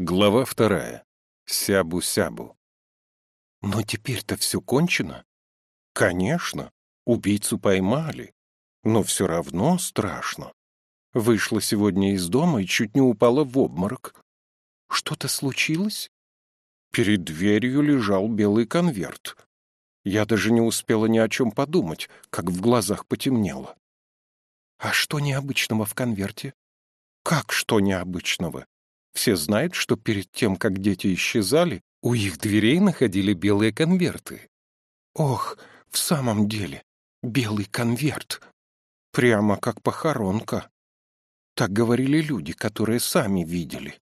Глава вторая. Сябу-сябу. Но теперь-то все кончено? Конечно, убийцу поймали. Но все равно страшно. Вышла сегодня из дома и чуть не упала в обморок. Что-то случилось? Перед дверью лежал белый конверт. Я даже не успела ни о чем подумать, как в глазах потемнело. А что необычного в конверте? Как что необычного? Все знают, что перед тем, как дети исчезали, у их дверей находили белые конверты. Ох, в самом деле, белый конверт. Прямо как похоронка. Так говорили люди, которые сами видели.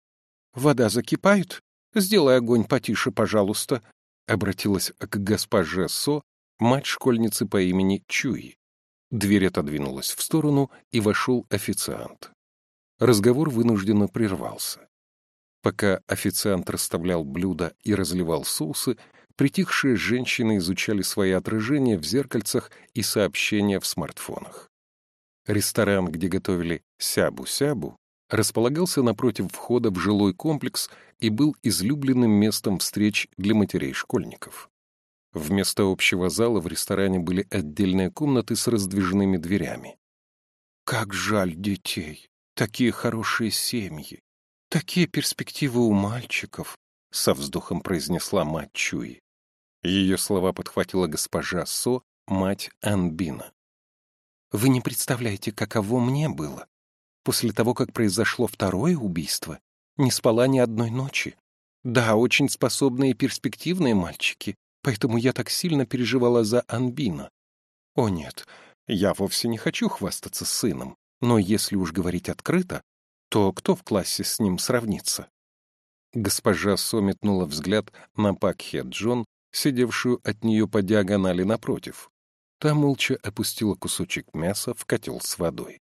Вода закипает? Сделай огонь потише, пожалуйста. Обратилась к госпоже Со, мать школьницы по имени Чуи. Дверь отодвинулась в сторону, и вошел официант. Разговор вынужденно прервался. Пока официант расставлял блюда и разливал соусы, притихшие женщины изучали свои отражения в зеркальцах и сообщения в смартфонах. Ресторан, где готовили сябу-сябу, располагался напротив входа в жилой комплекс и был излюбленным местом встреч для матерей-школьников. Вместо общего зала в ресторане были отдельные комнаты с раздвижными дверями. «Как жаль детей! Такие хорошие семьи! «Такие перспективы у мальчиков», — со вздохом произнесла мать Чуи. Ее слова подхватила госпожа Со, мать Анбина. «Вы не представляете, каково мне было. После того, как произошло второе убийство, не спала ни одной ночи. Да, очень способные и перспективные мальчики, поэтому я так сильно переживала за Анбина. О нет, я вовсе не хочу хвастаться сыном, но если уж говорить открыто, то кто в классе с ним сравнится? Госпожа Со метнула взгляд на Пакхе Джон, сидевшую от нее по диагонали напротив. Та молча опустила кусочек мяса в котел с водой.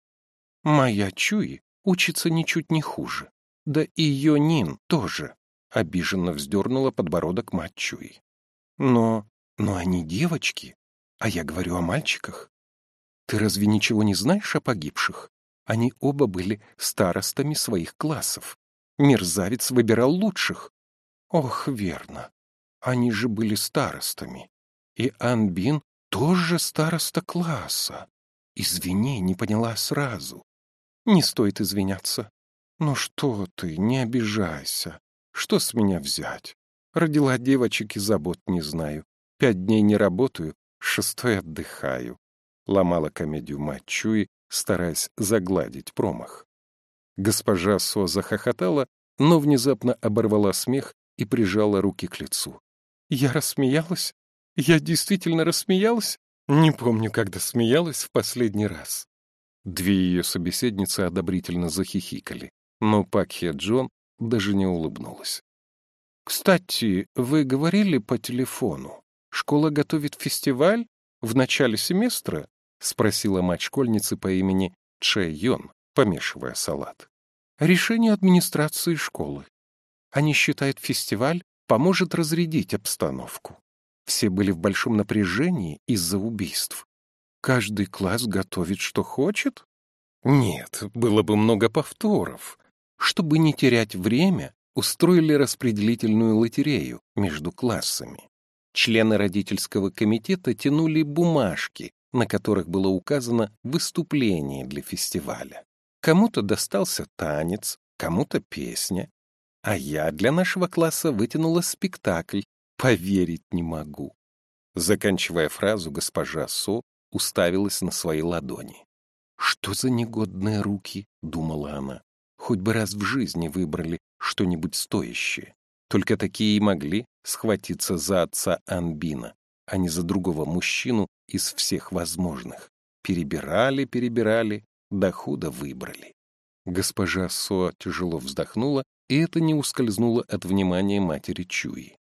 «Моя Чуи учится ничуть не хуже. Да и ее Нин тоже», — обиженно вздернула подбородок мать Чуи. «Но... но они девочки, а я говорю о мальчиках. Ты разве ничего не знаешь о погибших? Они оба были старостами своих классов. Мерзавец выбирал лучших. Ох, верно. Они же были старостами. И Анбин тоже староста класса. Извини, не поняла сразу. Не стоит извиняться. Ну что ты, не обижайся. Что с меня взять? Родила девочек и забот не знаю. Пять дней не работаю, шестой отдыхаю. Ломала комедию мать Чуи, стараясь загладить промах. Госпожа Со захохотала, но внезапно оборвала смех и прижала руки к лицу. «Я рассмеялась? Я действительно рассмеялась? Не помню, когда смеялась в последний раз». Две ее собеседницы одобрительно захихикали, но Пакхе Джон даже не улыбнулась. «Кстати, вы говорили по телефону. Школа готовит фестиваль в начале семестра?» — спросила мать школьницы по имени Че Йон, помешивая салат. «Решение администрации школы. Они считают, фестиваль поможет разрядить обстановку. Все были в большом напряжении из-за убийств. Каждый класс готовит, что хочет? Нет, было бы много повторов. Чтобы не терять время, устроили распределительную лотерею между классами. Члены родительского комитета тянули бумажки на которых было указано выступление для фестиваля. Кому-то достался танец, кому-то песня, а я для нашего класса вытянула спектакль «Поверить не могу». Заканчивая фразу, госпожа Со уставилась на свои ладони. «Что за негодные руки?» — думала она. «Хоть бы раз в жизни выбрали что-нибудь стоящее. Только такие и могли схватиться за отца Анбина, а не за другого мужчину из всех возможных. Перебирали, перебирали, до худа выбрали. Госпожа Со тяжело вздохнула, и это не ускользнуло от внимания матери Чуи.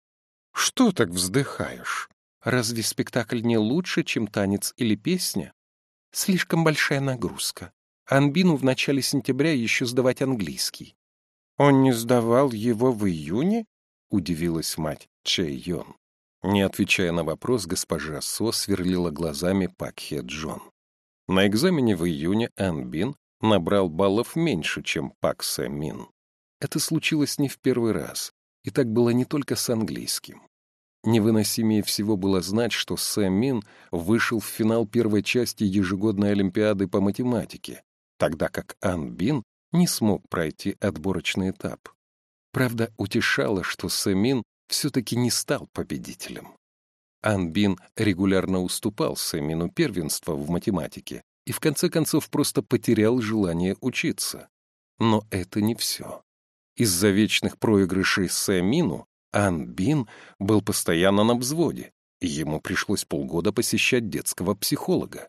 «Что так вздыхаешь? Разве спектакль не лучше, чем танец или песня? Слишком большая нагрузка. Анбину в начале сентября еще сдавать английский». «Он не сдавал его в июне?» — удивилась мать Чэй Йон. Не отвечая на вопрос, госпожа Со сверлила глазами Пакхе Джон. На экзамене в июне Ан Бин набрал баллов меньше, чем Пак Сэ Мин. Это случилось не в первый раз, и так было не только с английским. Невыносимее всего было знать, что Сэм Мин вышел в финал первой части ежегодной Олимпиады по математике, тогда как Ан Бин не смог пройти отборочный этап. Правда, утешало, что Сэм Мин все-таки не стал победителем. Ан Бин регулярно уступал Сэмину первенство в математике и в конце концов просто потерял желание учиться. Но это не все. Из-за вечных проигрышей Сэмину Ан Бин был постоянно на взводе, и ему пришлось полгода посещать детского психолога.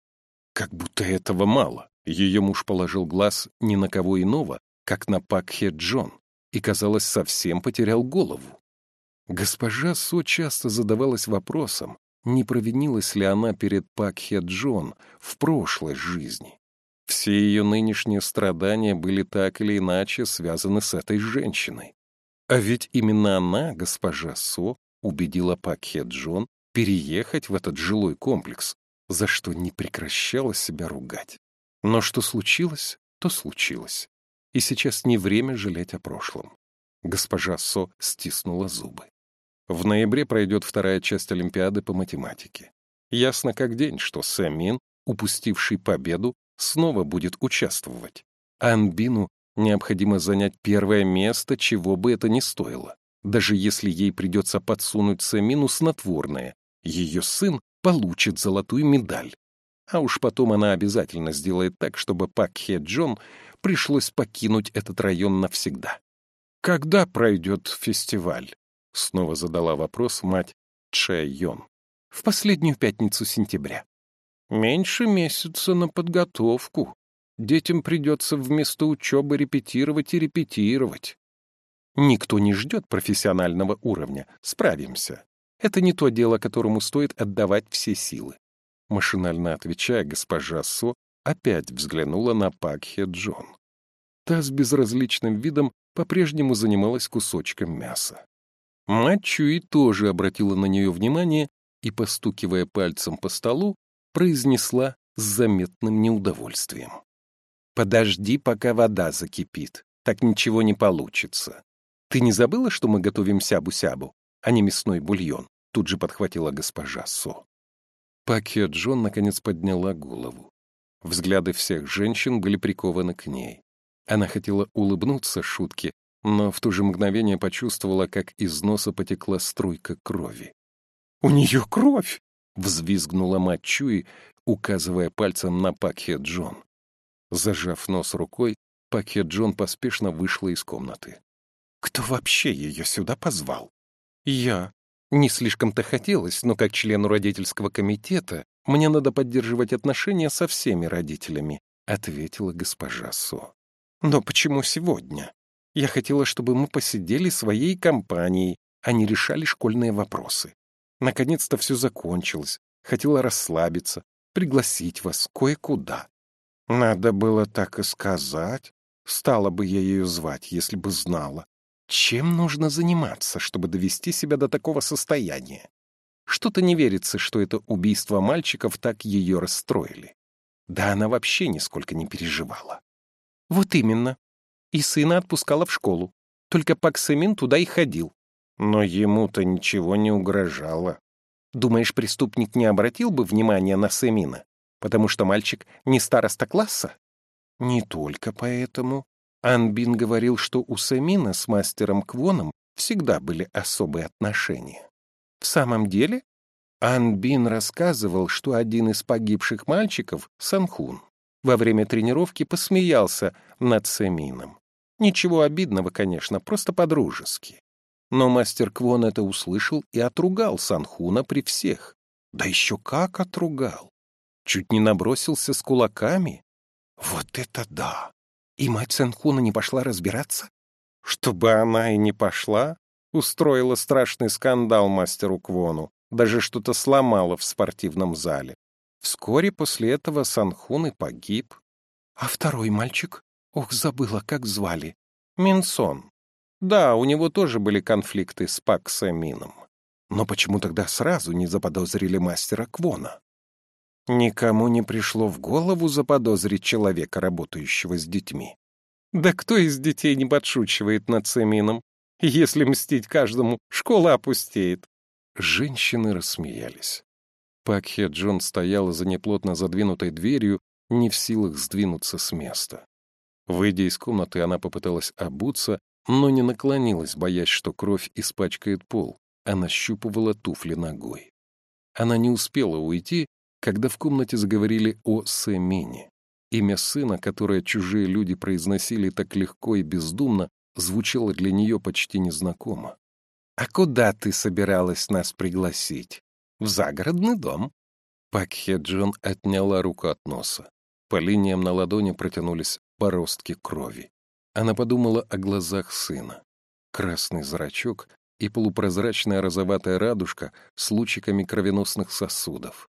Как будто этого мало. Ее муж положил глаз ни на кого иного, как на Пакхе Джон, и, казалось, совсем потерял голову. Госпожа Со часто задавалась вопросом, не провинилась ли она перед Пакхе Джон в прошлой жизни. Все ее нынешние страдания были так или иначе связаны с этой женщиной. А ведь именно она, госпожа Со, убедила Пакхе Джон переехать в этот жилой комплекс, за что не прекращала себя ругать. Но что случилось, то случилось. И сейчас не время жалеть о прошлом. Госпожа Со стиснула зубы. В ноябре пройдет вторая часть Олимпиады по математике. Ясно как день, что Сэмин, упустивший победу, снова будет участвовать. Анбину необходимо занять первое место, чего бы это ни стоило. Даже если ей придется подсунуть Сэмину снотворное, ее сын получит золотую медаль. А уж потом она обязательно сделает так, чтобы Пак Хе Джон пришлось покинуть этот район навсегда. «Когда пройдет фестиваль?» — снова задала вопрос мать Чэ Йон. «В последнюю пятницу сентября». «Меньше месяца на подготовку. Детям придется вместо учебы репетировать и репетировать». «Никто не ждет профессионального уровня. Справимся. Это не то дело, которому стоит отдавать все силы. Машинально отвечая, госпожа Со опять взглянула на Пакхе Джон. Та с безразличным видом по-прежнему занималась кусочком мяса. Мать Чуи тоже обратила на нее внимание и, постукивая пальцем по столу, произнесла с заметным неудовольствием. «Подожди, пока вода закипит. Так ничего не получится. Ты не забыла, что мы готовим сябу-сябу, а не мясной бульон?» Тут же подхватила госпожа Со. Пакет Джон наконец подняла голову. Взгляды всех женщин были прикованы к ней. Она хотела улыбнуться шутке, но в то же мгновение почувствовала, как из носа потекла струйка крови. «У нее кровь!» — взвизгнула мать Чуи, указывая пальцем на Пакхе Джон. Зажав нос рукой, Пакхе Джон поспешно вышла из комнаты. «Кто вообще ее сюда позвал?» «Я», не слишком-то хотелось, но как члену родительского комитета мне надо поддерживать отношения со всеми родителями, ответила госпожа Со. Но почему сегодня? Я хотела, чтобы мы посидели своей компанией, а не решали школьные вопросы. Наконец-то все закончилось. Хотела расслабиться, пригласить вас кое-куда. Надо было так и сказать. Стала бы я ее звать, если бы знала. Чем нужно заниматься, чтобы довести себя до такого состояния? Что-то не верится, что это убийство мальчиков так ее расстроили. Да она вообще нисколько не переживала. Вот именно. И сына отпускала в школу. Только Пак Сэмин туда и ходил. Но ему-то ничего не угрожало. Думаешь, преступник не обратил бы внимания на Сэмина? Потому что мальчик не староста класса? Не только поэтому. Анбин говорил, что у Самина с мастером Квоном всегда были особые отношения. В самом деле, Анбин рассказывал, что один из погибших мальчиков, Санхун, во время тренировки посмеялся над Самином. Ничего обидного, конечно, просто по-дружески. Но мастер Квон это услышал и отругал Санхуна при всех. Да еще как отругал! Чуть не набросился с кулаками. Вот это да! И мать Сэнхуна не пошла разбираться? Чтобы она и не пошла, устроила страшный скандал мастеру Квону, даже что-то сломала в спортивном зале. Вскоре после этого Санхун и погиб. А второй мальчик? Ох, забыла, как звали. Минсон. Да, у него тоже были конфликты с Пак Сэмином. Но почему тогда сразу не заподозрили мастера Квона? Никому не пришло в голову заподозрить человека, работающего с детьми. Да кто из детей не подшучивает над Сэмином? Если мстить каждому, школа опустеет. Женщины рассмеялись. Пакхе Джон стояла за неплотно задвинутой дверью, не в силах сдвинуться с места. Выйдя из комнаты, она попыталась обуться, но не наклонилась, боясь, что кровь испачкает пол. Она щупывала туфли ногой. Она не успела уйти, когда в комнате заговорили о Сэмине. Имя сына, которое чужие люди произносили так легко и бездумно, звучало для нее почти незнакомо. «А куда ты собиралась нас пригласить? В загородный дом?» Пакхе Джон отняла руку от носа. По линиям на ладони протянулись поростки крови. Она подумала о глазах сына. Красный зрачок и полупрозрачная розоватая радужка с лучиками кровеносных сосудов.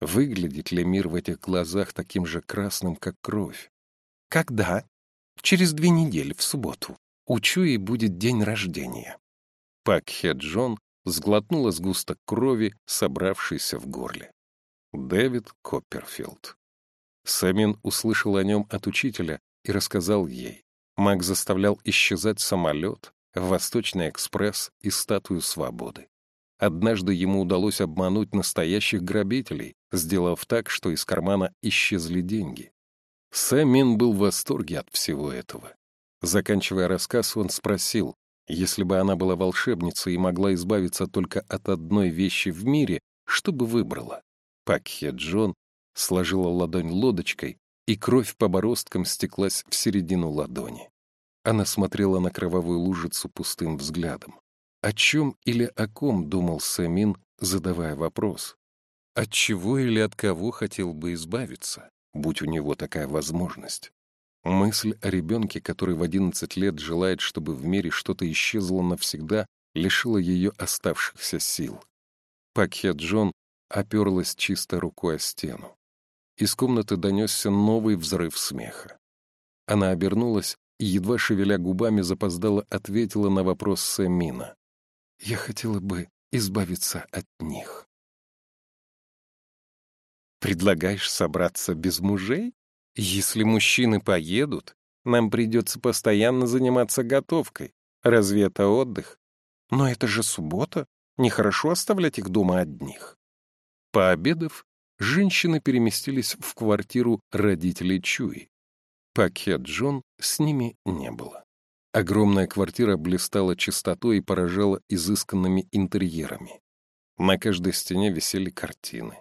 Выглядит ли мир в этих глазах таким же красным, как кровь? Когда? Через две недели, в субботу. У Чуи будет день рождения. Пак Хе Джон сглотнула сгусток крови, собравшийся в горле. Дэвид Копперфилд. Сэмин услышал о нем от учителя и рассказал ей. Маг заставлял исчезать самолет, Восточный экспресс и статую свободы. Однажды ему удалось обмануть настоящих грабителей, сделав так, что из кармана исчезли деньги. Сэмин был в восторге от всего этого. Заканчивая рассказ, он спросил, если бы она была волшебницей и могла избавиться только от одной вещи в мире, что бы выбрала? Пакхе Джон сложила ладонь лодочкой, и кровь по бороздкам стеклась в середину ладони. Она смотрела на кровавую лужицу пустым взглядом. О чем или о ком думал Самин, задавая вопрос? От чего или от кого хотел бы избавиться, будь у него такая возможность? Мысль о ребенке, который в одиннадцать лет желает, чтобы в мире что-то исчезло навсегда, лишила ее оставшихся сил. Пакхе Джон оперлась чисто рукой о стену. Из комнаты донесся новый взрыв смеха. Она обернулась и, едва шевеля губами, запоздала ответила на вопрос Сэмина. Я хотела бы избавиться от них. Предлагаешь собраться без мужей? Если мужчины поедут, нам придется постоянно заниматься готовкой. Разве это отдых? Но это же суббота. Нехорошо оставлять их дома одних. Пообедав, женщины переместились в квартиру родителей Чуи. Пакет Джон с ними не было. Огромная квартира блистала чистотой и поражала изысканными интерьерами. На каждой стене висели картины.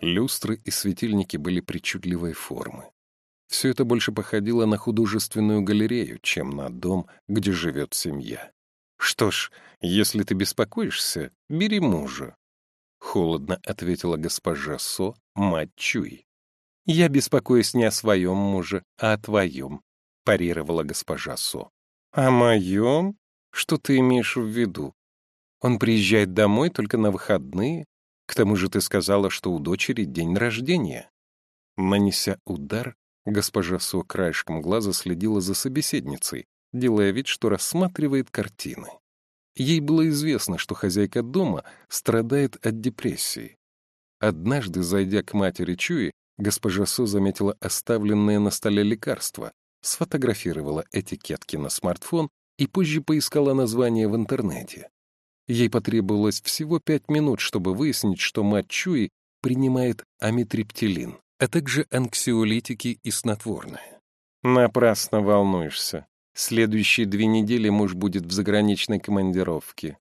Люстры и светильники были причудливой формы. Все это больше походило на художественную галерею, чем на дом, где живет семья. «Что ж, если ты беспокоишься, бери мужа», — холодно ответила госпожа Со, мать Чуй. «Я беспокоюсь не о своем муже, а о твоем», — парировала госпожа Со. «О моем? Что ты имеешь в виду? Он приезжает домой только на выходные. К тому же ты сказала, что у дочери день рождения». Нанеся удар, госпожа Со краешком глаза следила за собеседницей, делая вид, что рассматривает картины. Ей было известно, что хозяйка дома страдает от депрессии. Однажды, зайдя к матери Чуи, госпожа Со заметила оставленные на столе лекарства, сфотографировала этикетки на смартфон и позже поискала название в интернете. Ей потребовалось всего пять минут, чтобы выяснить, что мать Чуи принимает амитриптилин, а также анксиолитики и снотворное. Напрасно волнуешься. Следующие две недели муж будет в заграничной командировке.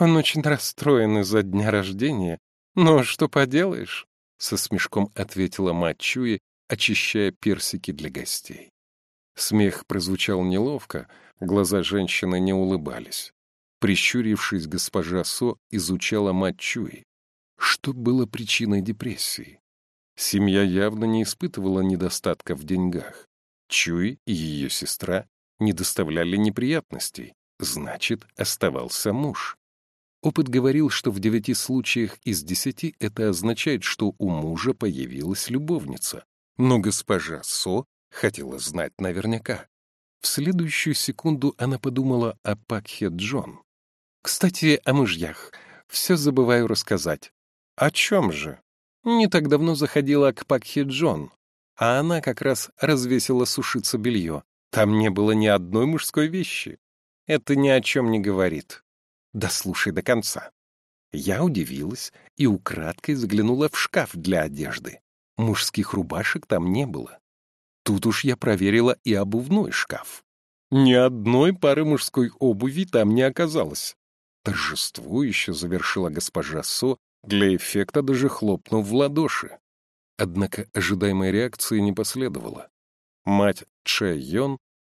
Он очень расстроен из-за дня рождения. Но что поделаешь? Со смешком ответила мать очищая персики для гостей. Смех прозвучал неловко, глаза женщины не улыбались. Прищурившись, госпожа Со изучала мать. Что было причиной депрессии? Семья явно не испытывала недостатка в деньгах. Чуи и ее сестра не доставляли неприятностей, значит, оставался муж. Опыт говорил, что в девяти случаях из десяти это означает, что у мужа появилась любовница. Но госпожа Со Хотела знать наверняка. В следующую секунду она подумала о Пакхе Джон. «Кстати, о мужьях. Все забываю рассказать». «О чем же?» Не так давно заходила к Пакхе Джон, а она как раз развесила сушиться белье. Там не было ни одной мужской вещи. Это ни о чем не говорит. Да слушай до конца. Я удивилась и украдкой заглянула в шкаф для одежды. Мужских рубашек там не было. Тут уж я проверила и обувной шкаф. Ни одной пары мужской обуви там не оказалось. Торжествующе завершила госпожа Со, для эффекта даже хлопнув в ладоши. Однако ожидаемой реакции не последовало. Мать Че Йон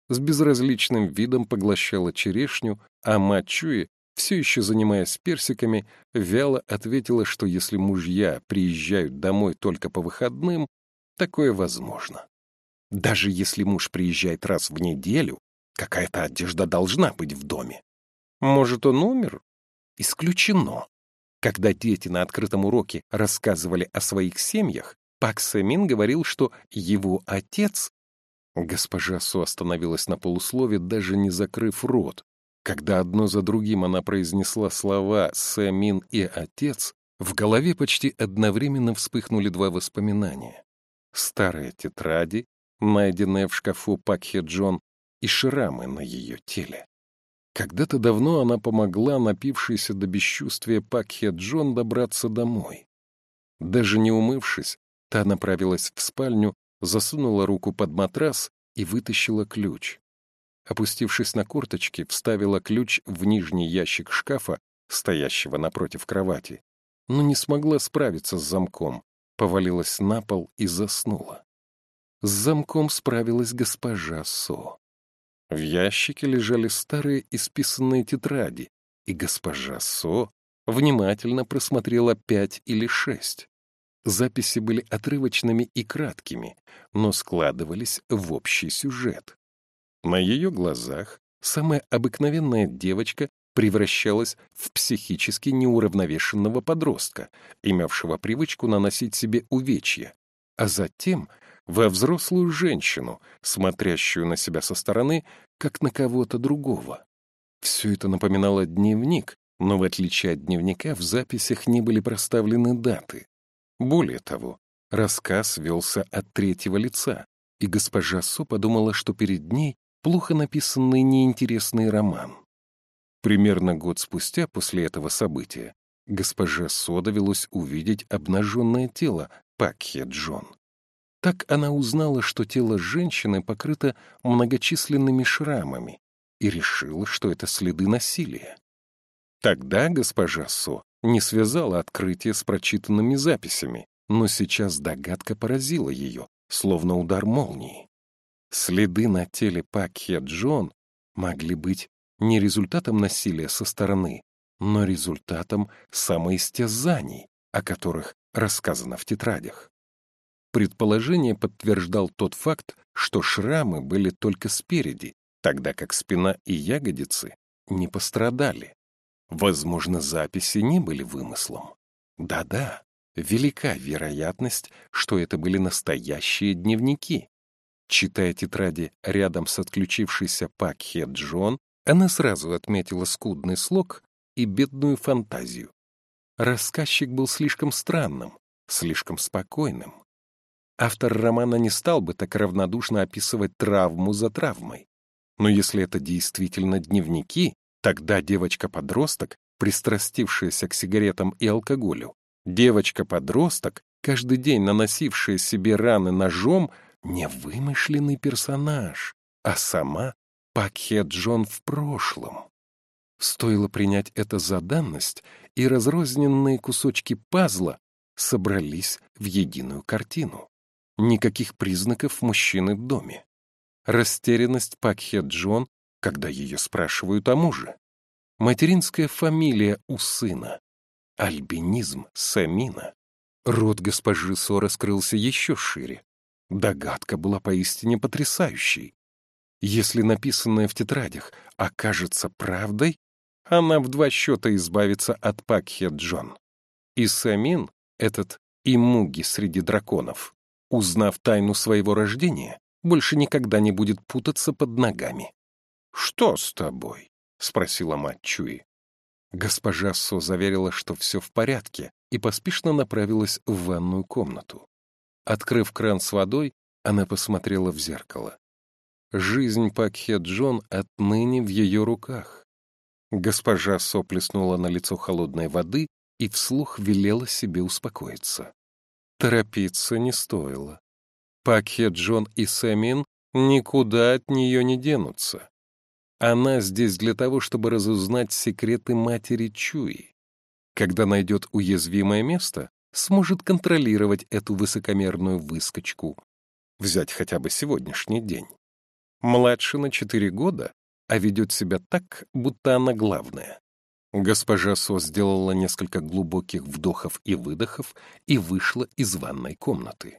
с безразличным видом поглощала черешню, а мать Чуи, все еще занимаясь персиками, вяло ответила, что если мужья приезжают домой только по выходным, такое возможно. Даже если муж приезжает раз в неделю, какая-то одежда должна быть в доме. Может, он умер? Исключено. Когда дети на открытом уроке рассказывали о своих семьях, Пак Сэмин говорил, что его отец... Госпожа Су остановилась на полуслове, даже не закрыв рот. Когда одно за другим она произнесла слова «Сэмин» и «отец», в голове почти одновременно вспыхнули два воспоминания. Старые тетради найденная в шкафу Пакхе Джон, и шрамы на ее теле. Когда-то давно она помогла напившейся до бесчувствия Пакхе Джон добраться домой. Даже не умывшись, та направилась в спальню, засунула руку под матрас и вытащила ключ. Опустившись на корточки, вставила ключ в нижний ящик шкафа, стоящего напротив кровати, но не смогла справиться с замком, повалилась на пол и заснула. С замком справилась госпожа Со. В ящике лежали старые исписанные тетради, и госпожа Со внимательно просмотрела пять или шесть. Записи были отрывочными и краткими, но складывались в общий сюжет. На ее глазах самая обыкновенная девочка превращалась в психически неуравновешенного подростка, имевшего привычку наносить себе увечья, а затем во взрослую женщину, смотрящую на себя со стороны, как на кого-то другого. Все это напоминало дневник, но в отличие от дневника в записях не были проставлены даты. Более того, рассказ велся от третьего лица, и госпожа Со подумала, что перед ней плохо написанный неинтересный роман. Примерно год спустя после этого события госпоже Со довелось увидеть обнаженное тело Пакхе Джон. Так она узнала, что тело женщины покрыто многочисленными шрамами и решила, что это следы насилия. Тогда госпожа Со не связала открытие с прочитанными записями, но сейчас догадка поразила ее, словно удар молнии. Следы на теле Пакхе Джон могли быть не результатом насилия со стороны, но результатом самоистязаний, о которых рассказано в тетрадях. Предположение подтверждал тот факт, что шрамы были только спереди, тогда как спина и ягодицы не пострадали. Возможно, записи не были вымыслом. Да-да, велика вероятность, что это были настоящие дневники. Читая тетради рядом с отключившейся Пакхе Джон, она сразу отметила скудный слог и бедную фантазию. Рассказчик был слишком странным, слишком спокойным. Автор романа не стал бы так равнодушно описывать травму за травмой. Но если это действительно дневники, тогда девочка-подросток, пристрастившаяся к сигаретам и алкоголю, девочка-подросток, каждый день наносившая себе раны ножом, не вымышленный персонаж, а сама Пакхе Джон в прошлом. Стоило принять это за данность, и разрозненные кусочки пазла собрались в единую картину. Никаких признаков мужчины в доме. Растерянность Пакхе Джон, когда ее спрашивают о муже. Материнская фамилия у сына. Альбинизм Самина. Рот госпожи Со раскрылся еще шире. Догадка была поистине потрясающей. Если написанное в тетрадях окажется правдой, она в два счета избавится от Пакхе Джон. И Самин, этот имуги среди драконов, узнав тайну своего рождения, больше никогда не будет путаться под ногами. «Что с тобой?» — спросила мать Чуи. Госпожа Со заверила, что все в порядке, и поспешно направилась в ванную комнату. Открыв кран с водой, она посмотрела в зеркало. Жизнь Пакхе Джон отныне в ее руках. Госпожа Со плеснула на лицо холодной воды и вслух велела себе успокоиться. Торопиться не стоило. Пакхе Джон и Сэмин никуда от нее не денутся. Она здесь для того, чтобы разузнать секреты матери Чуи. Когда найдет уязвимое место, сможет контролировать эту высокомерную выскочку. Взять хотя бы сегодняшний день. Младше на четыре года, а ведет себя так, будто она главная. Госпожа Со сделала несколько глубоких вдохов и выдохов и вышла из ванной комнаты.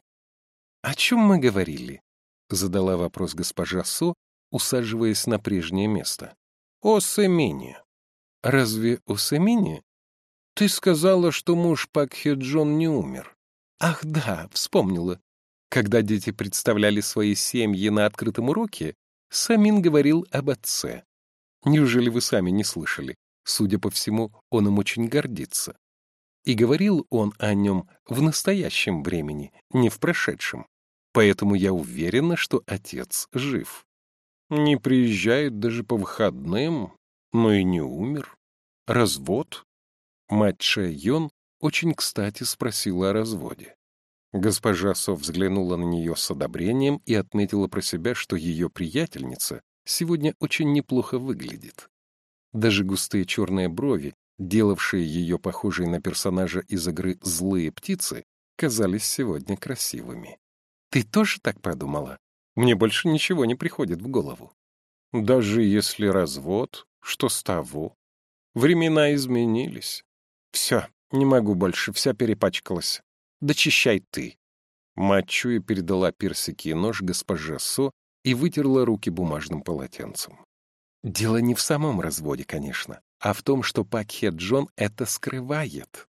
«О чем мы говорили?» — задала вопрос госпожа Со, усаживаясь на прежнее место. «О Сэмине». «Разве о Сэмине?» «Ты сказала, что муж Пакхе Джон не умер». «Ах да, вспомнила. Когда дети представляли свои семьи на открытом уроке, Самин говорил об отце. Неужели вы сами не слышали? Судя по всему, он им очень гордится. И говорил он о нем в настоящем времени, не в прошедшем. Поэтому я уверена, что отец жив. Не приезжает даже по выходным, но и не умер. Развод? Мать Ше Йон очень кстати спросила о разводе. Госпожа Со взглянула на нее с одобрением и отметила про себя, что ее приятельница сегодня очень неплохо выглядит. Даже густые черные брови, делавшие ее похожей на персонажа из игры «Злые птицы», казались сегодня красивыми. «Ты тоже так подумала?» Мне больше ничего не приходит в голову. Даже если развод, что с того? Времена изменились. Все, не могу больше, вся перепачкалась. Дочищай ты. Мать Чуя передала персики и нож госпоже Со и вытерла руки бумажным полотенцем. Дело не в самом разводе, конечно, а в том, что Пакхе Джон это скрывает.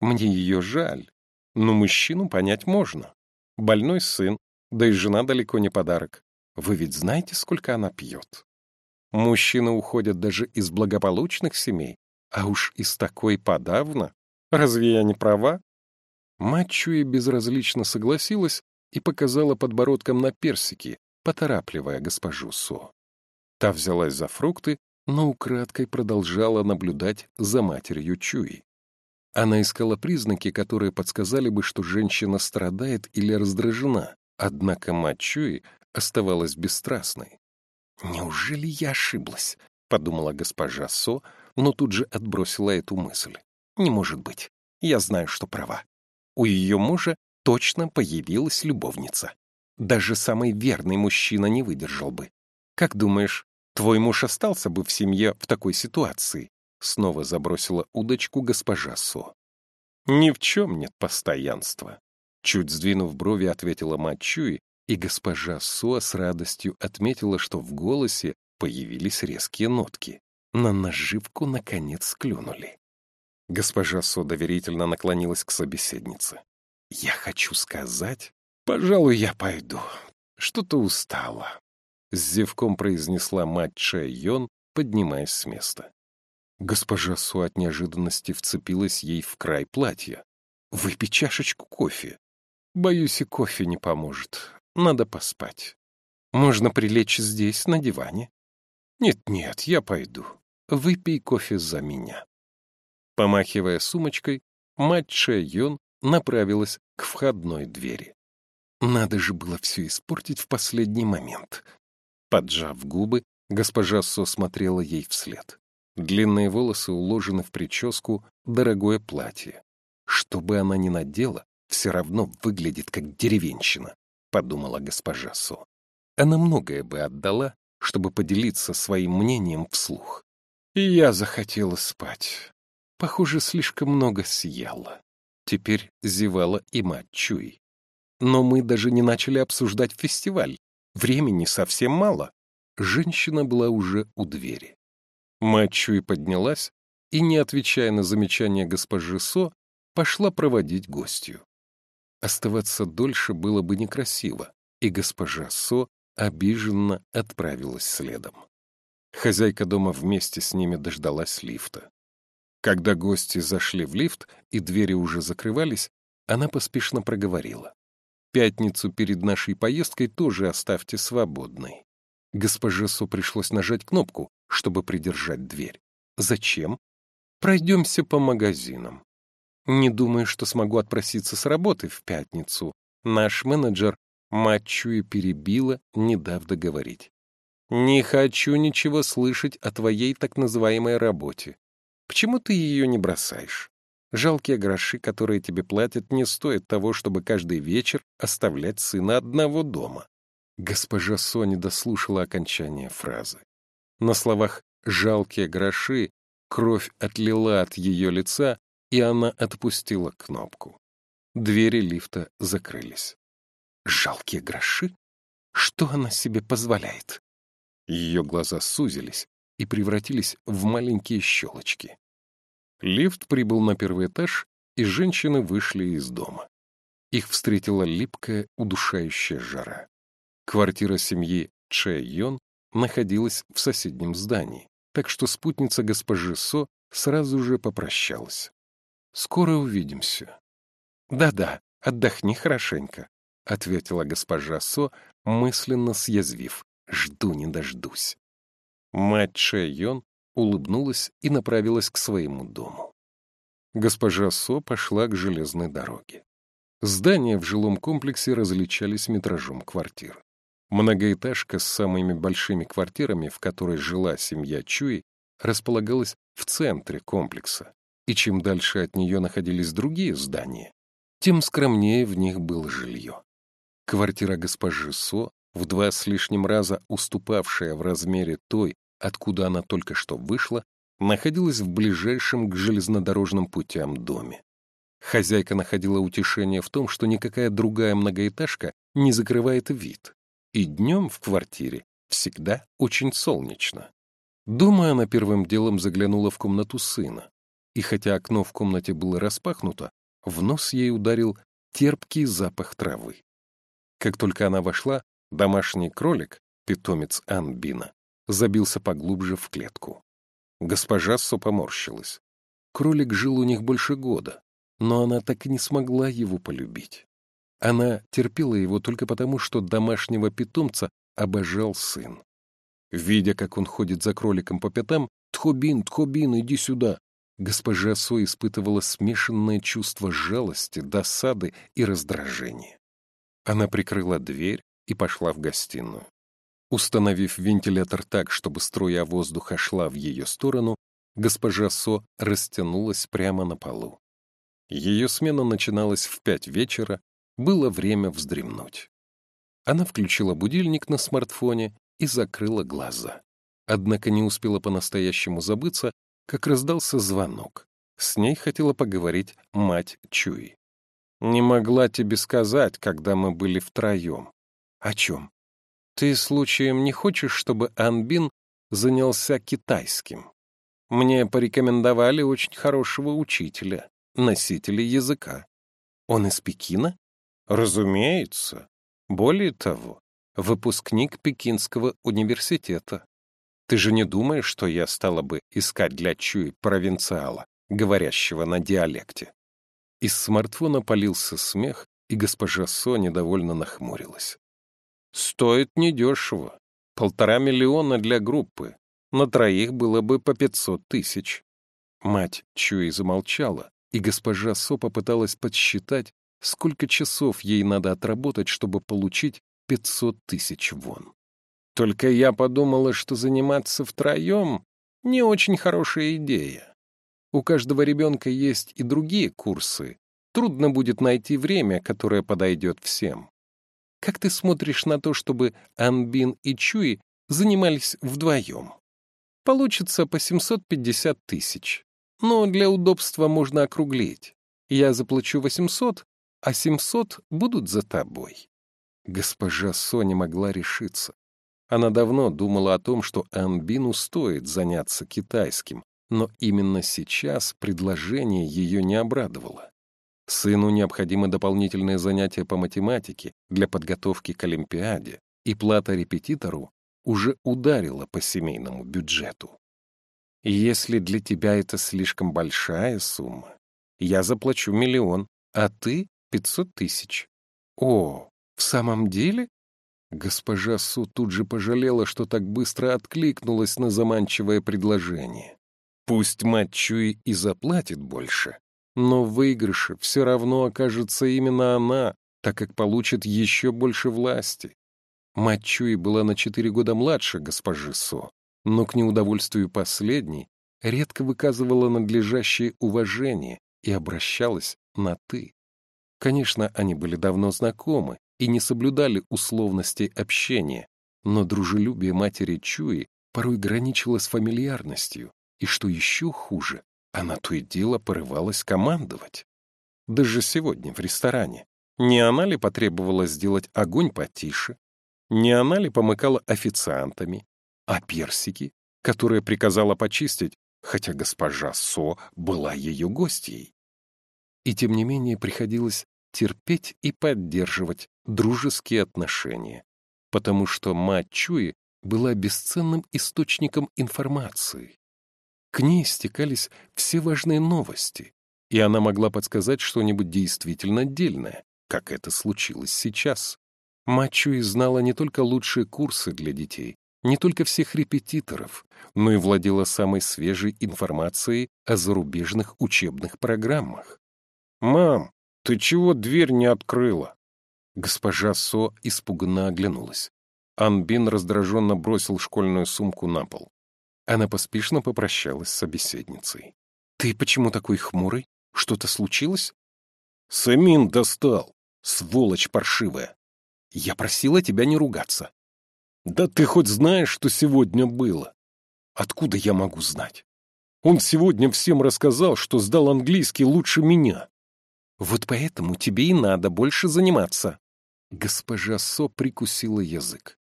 Мне ее жаль, но мужчину понять можно. Больной сын, да и жена далеко не подарок. Вы ведь знаете, сколько она пьет? Мужчины уходят даже из благополучных семей, а уж из такой подавно. Разве я не права? Мать Чуи безразлично согласилась и показала подбородком на персики, поторапливая госпожу Со. Та взялась за фрукты, но украдкой продолжала наблюдать за матерью Чуи. Она искала признаки, которые подсказали бы, что женщина страдает или раздражена, Однако мать Чуи оставалась бесстрастной. «Неужели я ошиблась?» — подумала госпожа Со, но тут же отбросила эту мысль. «Не может быть. Я знаю, что права. У ее мужа точно появилась любовница. Даже самый верный мужчина не выдержал бы. Как думаешь, твой муж остался бы в семье в такой ситуации?» Снова забросила удочку госпожа Со. «Ни в чем нет постоянства. Чуть сдвинув брови, ответила мать Чуи, и госпожа Со с радостью отметила, что в голосе появились резкие нотки. На наживку, наконец, клюнули. Госпожа Со доверительно наклонилась к собеседнице. «Я хочу сказать, пожалуй, я пойду. Что-то устала», — с зевком произнесла мать Чэ Йон, поднимаясь с места. Госпожа Су от неожиданности вцепилась ей в край платья. «Выпей чашечку кофе. Боюсь, и кофе не поможет. Надо поспать. Можно прилечь здесь, на диване. Нет-нет, я пойду. Выпей кофе за меня. Помахивая сумочкой, мать Ше Йон направилась к входной двери. Надо же было все испортить в последний момент. Поджав губы, госпожа Со смотрела ей вслед. Длинные волосы уложены в прическу, дорогое платье. Что бы она ни надела, все равно выглядит как деревенщина», — подумала госпожа Со. Она многое бы отдала, чтобы поделиться своим мнением вслух. И я захотела спать. Похоже, слишком много съела. Теперь зевала и мать Чуй. Но мы даже не начали обсуждать фестиваль. Времени совсем мало. Женщина была уже у двери. Мать Чуй поднялась и, не отвечая на замечание госпожи Со, пошла проводить гостью. Оставаться дольше было бы некрасиво, и госпожа Со обиженно отправилась следом. Хозяйка дома вместе с ними дождалась лифта. Когда гости зашли в лифт и двери уже закрывались, она поспешно проговорила. «Пятницу перед нашей поездкой тоже оставьте свободной. Госпоже Со пришлось нажать кнопку, чтобы придержать дверь. Зачем? Пройдемся по магазинам. Не думаю, что смогу отпроситься с работы в пятницу. Наш менеджер Матчу и перебила, не дав договорить. «Не хочу ничего слышать о твоей так называемой работе. Почему ты ее не бросаешь? Жалкие гроши, которые тебе платят, не стоят того, чтобы каждый вечер оставлять сына одного дома». Госпожа Соня дослушала окончание фразы. На словах «жалкие гроши» кровь отлила от ее лица, и она отпустила кнопку. Двери лифта закрылись. Жалкие гроши? Что она себе позволяет? Ее глаза сузились и превратились в маленькие щелочки. Лифт прибыл на первый этаж, и женщины вышли из дома. Их встретила липкая, удушающая жара. Квартира семьи Че Йон находилась в соседнем здании, так что спутница госпожи Со сразу же попрощалась. «Скоро увидимся». «Да-да, отдохни хорошенько», — ответила госпожа Со, мысленно съязвив. «Жду не дождусь». Мать Ше Йон улыбнулась и направилась к своему дому. Госпожа Со пошла к железной дороге. Здания в жилом комплексе различались метражом квартир. Многоэтажка с самыми большими квартирами, в которой жила семья Чуи, располагалась в центре комплекса, и чем дальше от нее находились другие здания, тем скромнее в них было жилье. Квартира госпожи Со, в два с лишним раза уступавшая в размере той, откуда она только что вышла, находилась в ближайшем к железнодорожным путям доме. Хозяйка находила утешение в том, что никакая другая многоэтажка не закрывает вид. И днем в квартире всегда очень солнечно. Дома она первым делом заглянула в комнату сына. И хотя окно в комнате было распахнуто, в нос ей ударил терпкий запах травы. Как только она вошла, домашний кролик, питомец Анбина, забился поглубже в клетку. Госпожа Со поморщилась. Кролик жил у них больше года, но она так и не смогла его полюбить. Она терпела его только потому, что домашнего питомца обожал сын. Видя, как он ходит за кроликом по пятам, «Тхобин, Тхобин, иди сюда!» Госпожа Со испытывала смешанное чувство жалости, досады и раздражения. Она прикрыла дверь и пошла в гостиную. Установив вентилятор так, чтобы струя воздуха шла в ее сторону, госпожа Со растянулась прямо на полу. Ее смена начиналась в пять вечера, было время вздремнуть. Она включила будильник на смартфоне и закрыла глаза. Однако не успела по-настоящему забыться, как раздался звонок. С ней хотела поговорить мать Чуи. Не могла тебе сказать, когда мы были втроем. О чем? Ты случаем не хочешь, чтобы Анбин занялся китайским? Мне порекомендовали очень хорошего учителя, носителя языка. Он из Пекина? Разумеется. Более того, выпускник Пекинского университета. Ты же не думаешь, что я стала бы искать для Чуи провинциала, говорящего на диалекте? Из смартфона полился смех, и госпожа Со недовольно нахмурилась. «Стоит недешево. Полтора миллиона для группы. На троих было бы по пятьсот тысяч». Мать Чуи замолчала, и госпожа Со попыталась подсчитать, сколько часов ей надо отработать, чтобы получить пятьсот тысяч вон. Только я подумала, что заниматься втроем — не очень хорошая идея. У каждого ребенка есть и другие курсы. Трудно будет найти время, которое подойдет всем. Как ты смотришь на то, чтобы Анбин и Чуи занимались вдвоем? Получится по 750 тысяч. Но для удобства можно округлить. Я заплачу 800, а 700 будут за тобой. Госпожа Соня могла решиться. Она давно думала о том, что Анбину стоит заняться китайским, но именно сейчас предложение ее не обрадовало. Сыну необходимы дополнительные занятия по математике для подготовки к Олимпиаде, и плата репетитору уже ударила по семейному бюджету. Если для тебя это слишком большая сумма, я заплачу миллион, а ты — пятьсот тысяч. О, в самом деле? Госпожа Су тут же пожалела, что так быстро откликнулась на заманчивое предложение. Пусть мать Чуи и заплатит больше, но в выигрыше все равно окажется именно она, так как получит еще больше власти. Мать Чуи была на четыре года младше госпожи Со, но к неудовольствию последней редко выказывала надлежащее уважение и обращалась на «ты». Конечно, они были давно знакомы и не соблюдали условностей общения, но дружелюбие матери Чуи порой граничило с фамильярностью, и, что еще хуже, она то и дело порывалась командовать. Даже сегодня в ресторане. Не она ли потребовала сделать огонь потише? Не она ли помыкала официантами? А персики, которые приказала почистить, хотя госпожа Со была ее гостьей? И тем не менее приходилось терпеть и поддерживать дружеские отношения, потому что мать Чуи была бесценным источником информации. К ней стекались все важные новости, и она могла подсказать что-нибудь действительно отдельное, как это случилось сейчас. Мать Чуи знала не только лучшие курсы для детей, не только всех репетиторов, но и владела самой свежей информацией о зарубежных учебных программах. «Мам, ты чего дверь не открыла?» Госпожа Со испуганно оглянулась. Анбин раздраженно бросил школьную сумку на пол. Она поспешно попрощалась с собеседницей. «Ты почему такой хмурый? Что-то случилось?» «Самин достал, сволочь паршивая!» «Я просила тебя не ругаться». «Да ты хоть знаешь, что сегодня было?» «Откуда я могу знать?» «Он сегодня всем рассказал, что сдал английский лучше меня». Вот поэтому тебе и надо больше заниматься. Госпожа Со прикусила язык.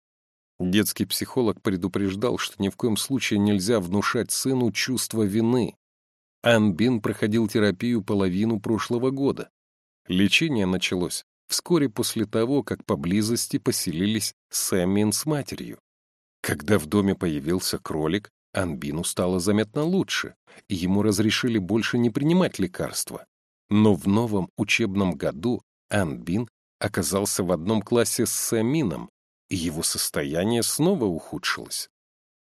Детский психолог предупреждал, что ни в коем случае нельзя внушать сыну чувство вины. Анбин проходил терапию половину прошлого года. Лечение началось вскоре после того, как поблизости поселились Сэммин с матерью. Когда в доме появился кролик, Анбину стало заметно лучше, и ему разрешили больше не принимать лекарства. Но в новом учебном году Анбин оказался в одном классе с Самином, и его состояние снова ухудшилось.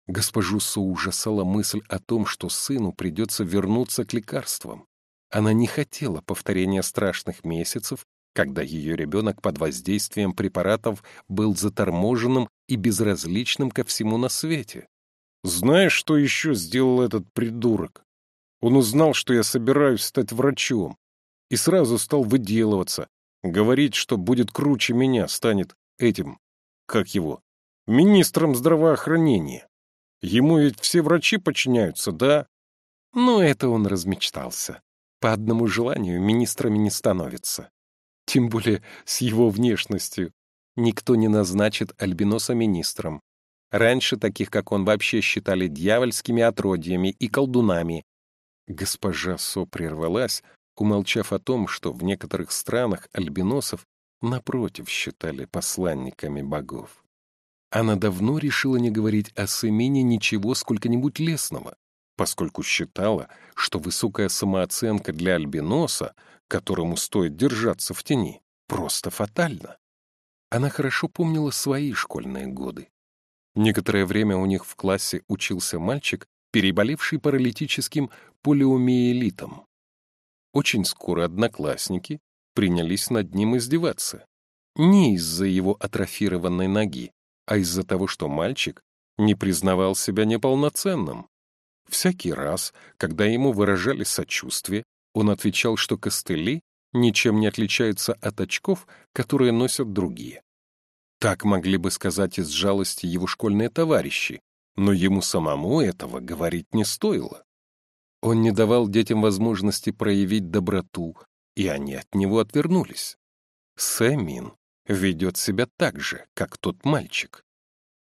Госпожу Су ужасала мысль о том, что сыну придется вернуться к лекарствам. Она не хотела повторения страшных месяцев, когда ее ребенок под воздействием препаратов был заторможенным и безразличным ко всему на свете. «Знаешь, что еще сделал этот придурок? Он узнал, что я собираюсь стать врачом, и сразу стал выделываться, говорить, что будет круче меня, станет этим, как его, министром здравоохранения. Ему ведь все врачи подчиняются, да? Но это он размечтался. По одному желанию министрами не становится. Тем более с его внешностью. Никто не назначит Альбиноса министром. Раньше таких, как он, вообще считали дьявольскими отродьями и колдунами. Госпожа Со прервалась, умолчав о том, что в некоторых странах альбиносов напротив считали посланниками богов. Она давно решила не говорить о Семине ничего сколько-нибудь лесного, поскольку считала, что высокая самооценка для альбиноса, которому стоит держаться в тени, просто фатальна. Она хорошо помнила свои школьные годы. Некоторое время у них в классе учился мальчик, переболевший паралитическим полиомиелитом. Очень скоро одноклассники принялись над ним издеваться. Не из-за его атрофированной ноги, а из-за того, что мальчик не признавал себя неполноценным. Всякий раз, когда ему выражали сочувствие, он отвечал, что костыли ничем не отличаются от очков, которые носят другие. Так могли бы сказать из жалости его школьные товарищи, но ему самому этого говорить не стоило. Он не давал детям возможности проявить доброту, и они от него отвернулись. Сэмин ведет себя так же, как тот мальчик.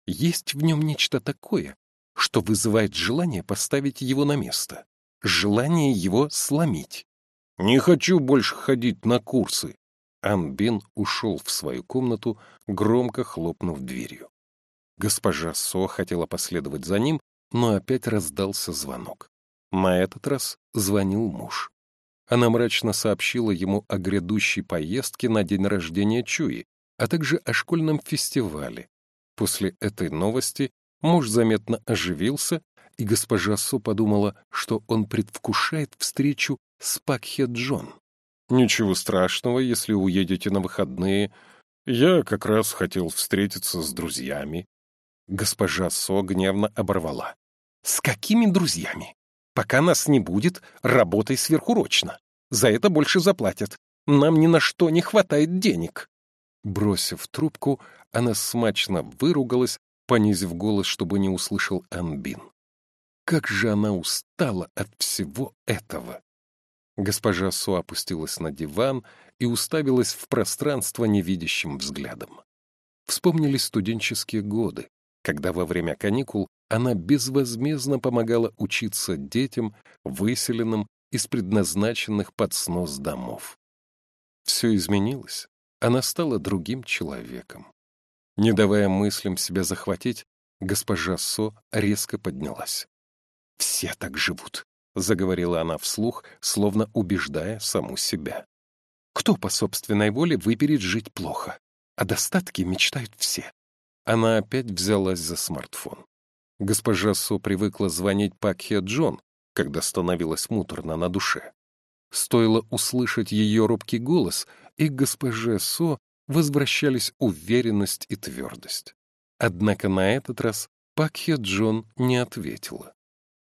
Есть в нем нечто такое, что вызывает желание поставить его на место, желание его сломить. «Не хочу больше ходить на курсы!» Анбин ушел в свою комнату, громко хлопнув дверью. Госпожа Со хотела последовать за ним, но опять раздался звонок. На этот раз звонил муж. Она мрачно сообщила ему о грядущей поездке на день рождения Чуи, а также о школьном фестивале. После этой новости муж заметно оживился, и госпожа Со подумала, что он предвкушает встречу с Пакхе Джон. «Ничего страшного, если уедете на выходные. Я как раз хотел встретиться с друзьями». Госпожа Со гневно оборвала. «С какими друзьями? Пока нас не будет, работай сверхурочно. За это больше заплатят. Нам ни на что не хватает денег». Бросив трубку, она смачно выругалась, понизив голос, чтобы не услышал Анбин. Как же она устала от всего этого! Госпожа Су опустилась на диван и уставилась в пространство невидящим взглядом. Вспомнились студенческие годы, когда во время каникул она безвозмездно помогала учиться детям, выселенным из предназначенных под снос домов. Все изменилось, она стала другим человеком. Не давая мыслям себя захватить, госпожа Со резко поднялась. «Все так живут», — заговорила она вслух, словно убеждая саму себя. «Кто по собственной воле выберет жить плохо? О достатке мечтают все». Она опять взялась за смартфон. Госпожа Со привыкла звонить Пакхе Джон, когда становилось муторно на душе. Стоило услышать ее робкий голос, и к госпоже Со возвращались уверенность и твердость. Однако на этот раз Пакхе Джон не ответила.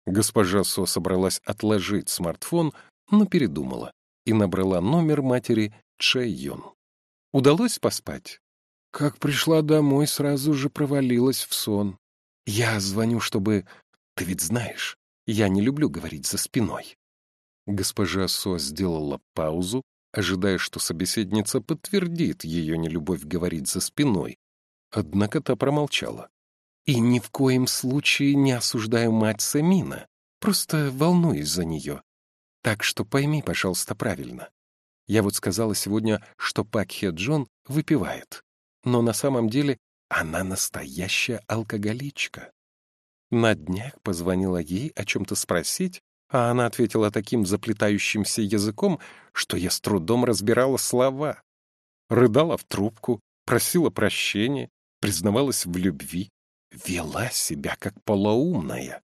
Госпожа Со собралась отложить смартфон, но передумала и набрала номер матери Чэ Йон. Удалось поспать? Как пришла домой, сразу же провалилась в сон. Я звоню, чтобы... Ты ведь знаешь, я не люблю говорить за спиной. Госпожа Со сделала паузу, ожидая, что собеседница подтвердит ее нелюбовь говорить за спиной. Однако та промолчала. И ни в коем случае не осуждаю мать Самина, просто волнуюсь за нее. Так что пойми, пожалуйста, правильно. Я вот сказала сегодня, что Пакхе Джон выпивает, но на самом деле она настоящая алкоголичка. На днях позвонила ей о чем-то спросить, а она ответила таким заплетающимся языком, что я с трудом разбирала слова. Рыдала в трубку, просила прощения, признавалась в любви, вела себя как полоумная.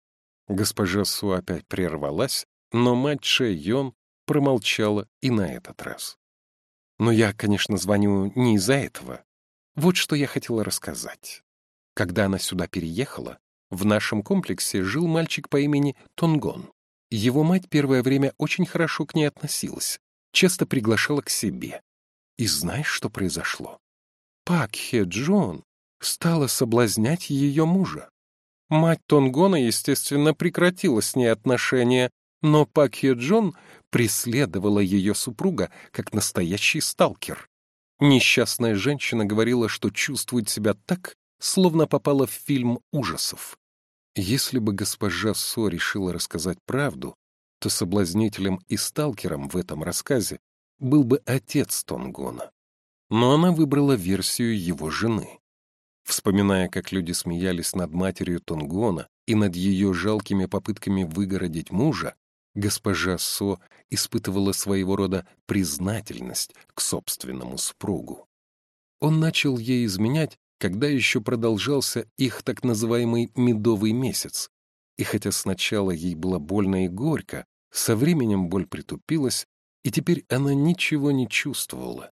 Госпожа Су опять прервалась, но мать Ше Йон промолчала и на этот раз. Но я, конечно, звоню не из-за этого. Вот что я хотела рассказать. Когда она сюда переехала, в нашем комплексе жил мальчик по имени Тонгон. Его мать первое время очень хорошо к ней относилась, часто приглашала к себе. И знаешь, что произошло? Пак Хе Джон стала соблазнять ее мужа. Мать Тонгона, естественно, прекратила с ней отношения, но Пак Хе Джон преследовала ее супруга как настоящий сталкер. Несчастная женщина говорила, что чувствует себя так, словно попала в фильм ужасов. Если бы госпожа Со решила рассказать правду, то соблазнителем и сталкером в этом рассказе был бы отец Тонгона. Но она выбрала версию его жены. Вспоминая, как люди смеялись над матерью Тонгона и над ее жалкими попытками выгородить мужа, госпожа Со испытывала своего рода признательность к собственному супругу. Он начал ей изменять, когда еще продолжался их так называемый «медовый месяц». И хотя сначала ей было больно и горько, со временем боль притупилась, и теперь она ничего не чувствовала.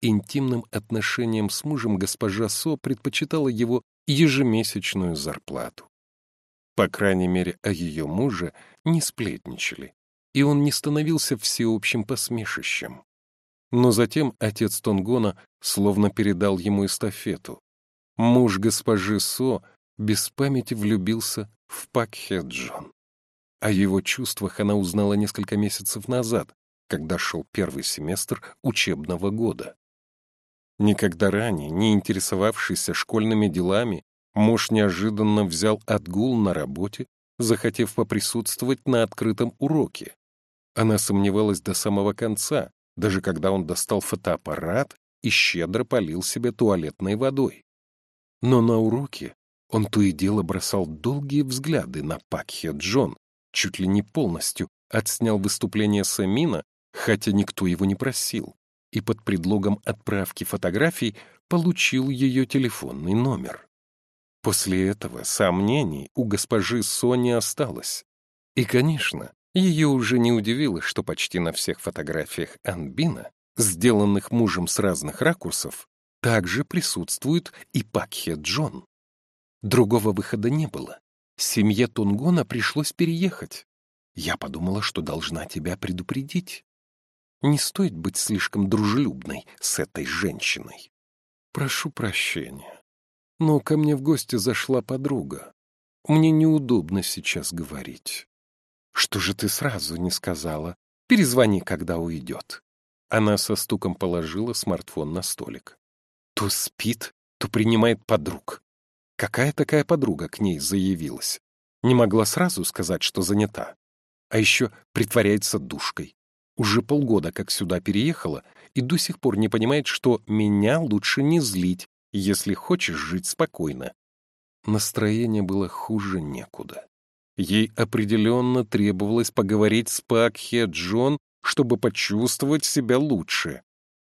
Интимным отношением с мужем госпожа Со предпочитала его ежемесячную зарплату. По крайней мере, о ее муже не сплетничали, и он не становился всеобщим посмешищем. Но затем отец Тонгона словно передал ему эстафету. Муж госпожи Со без памяти влюбился в Пакхе Джон. О его чувствах она узнала несколько месяцев назад, когда шел первый семестр учебного года. Никогда ранее, не интересовавшийся школьными делами, Муж неожиданно взял отгул на работе, захотев поприсутствовать на открытом уроке. Она сомневалась до самого конца, даже когда он достал фотоаппарат и щедро полил себе туалетной водой. Но на уроке он то и дело бросал долгие взгляды на Пакхе Джон, чуть ли не полностью отснял выступление Самина, хотя никто его не просил, и под предлогом отправки фотографий получил ее телефонный номер. После этого сомнений у госпожи Сони осталось. И, конечно, ее уже не удивило, что почти на всех фотографиях Анбина, сделанных мужем с разных ракурсов, также присутствует и Пакхе Джон. Другого выхода не было. Семье Тунгона пришлось переехать. Я подумала, что должна тебя предупредить. Не стоит быть слишком дружелюбной с этой женщиной. Прошу прощения. Но ко мне в гости зашла подруга. Мне неудобно сейчас говорить. Что же ты сразу не сказала? Перезвони, когда уйдет. Она со стуком положила смартфон на столик. То спит, то принимает подруг. Какая такая подруга к ней заявилась? Не могла сразу сказать, что занята. А еще притворяется душкой. Уже полгода как сюда переехала и до сих пор не понимает, что меня лучше не злить, если хочешь жить спокойно. Настроение было хуже некуда. Ей определенно требовалось поговорить с Пакхе Джон, чтобы почувствовать себя лучше.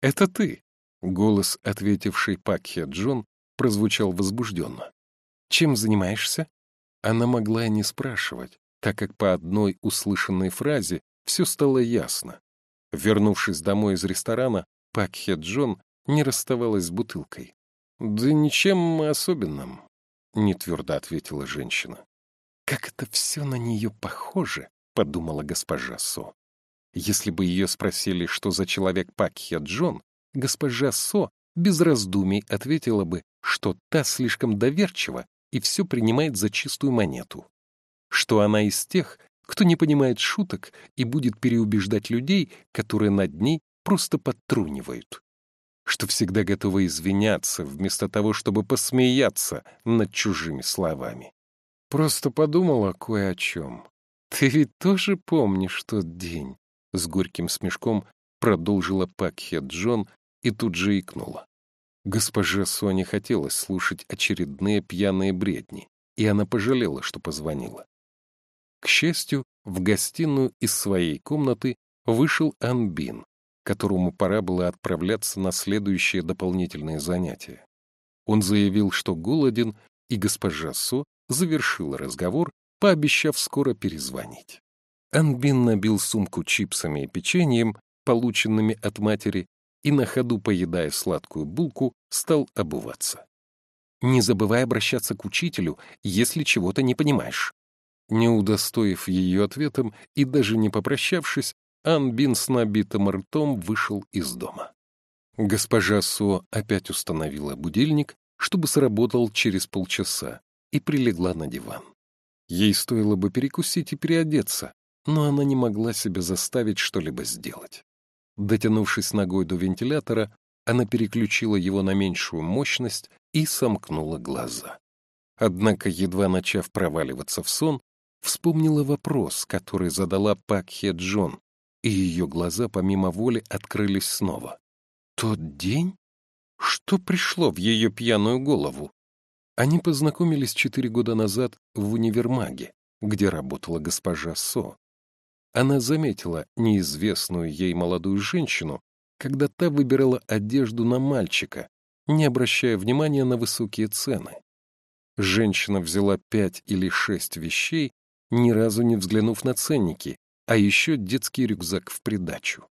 «Это ты», — голос, ответивший Пакхе Джон, прозвучал возбужденно. «Чем занимаешься?» Она могла и не спрашивать, так как по одной услышанной фразе все стало ясно. Вернувшись домой из ресторана, Пак Хе Джон не расставалась с бутылкой. «Да ничем особенным», — нетвердо ответила женщина. «Как это все на нее похоже», — подумала госпожа Со. Если бы ее спросили, что за человек Пак Хе Джон, госпожа Со без раздумий ответила бы, что та слишком доверчива и все принимает за чистую монету. Что она из тех, кто не понимает шуток и будет переубеждать людей, которые над ней просто подтрунивают. Что всегда готова извиняться, вместо того, чтобы посмеяться над чужими словами. Просто подумала кое о чем. Ты ведь тоже помнишь тот день? С горьким смешком продолжила Пакхе Джон и тут же икнула. Госпоже Соне хотелось слушать очередные пьяные бредни, и она пожалела, что позвонила. К счастью, в гостиную из своей комнаты вышел Анбин, которому пора было отправляться на следующее дополнительное занятие. Он заявил, что голоден, и госпожа Со завершила разговор, пообещав скоро перезвонить. Анбин набил сумку чипсами и печеньем, полученными от матери, и на ходу, поедая сладкую булку, стал обуваться. «Не забывай обращаться к учителю, если чего-то не понимаешь», не удостоив ее ответом и даже не попрощавшись, Анбин с набитым ртом вышел из дома. Госпожа Со опять установила будильник, чтобы сработал через полчаса, и прилегла на диван. Ей стоило бы перекусить и переодеться, но она не могла себя заставить что-либо сделать. Дотянувшись ногой до вентилятора, она переключила его на меньшую мощность и сомкнула глаза. Однако, едва начав проваливаться в сон, вспомнила вопрос, который задала Пак Хе Джон, и ее глаза помимо воли открылись снова. Тот день? Что пришло в ее пьяную голову? Они познакомились четыре года назад в универмаге, где работала госпожа Со. Она заметила неизвестную ей молодую женщину, когда та выбирала одежду на мальчика, не обращая внимания на высокие цены. Женщина взяла пять или шесть вещей ни разу не взглянув на ценники, а еще детский рюкзак в придачу.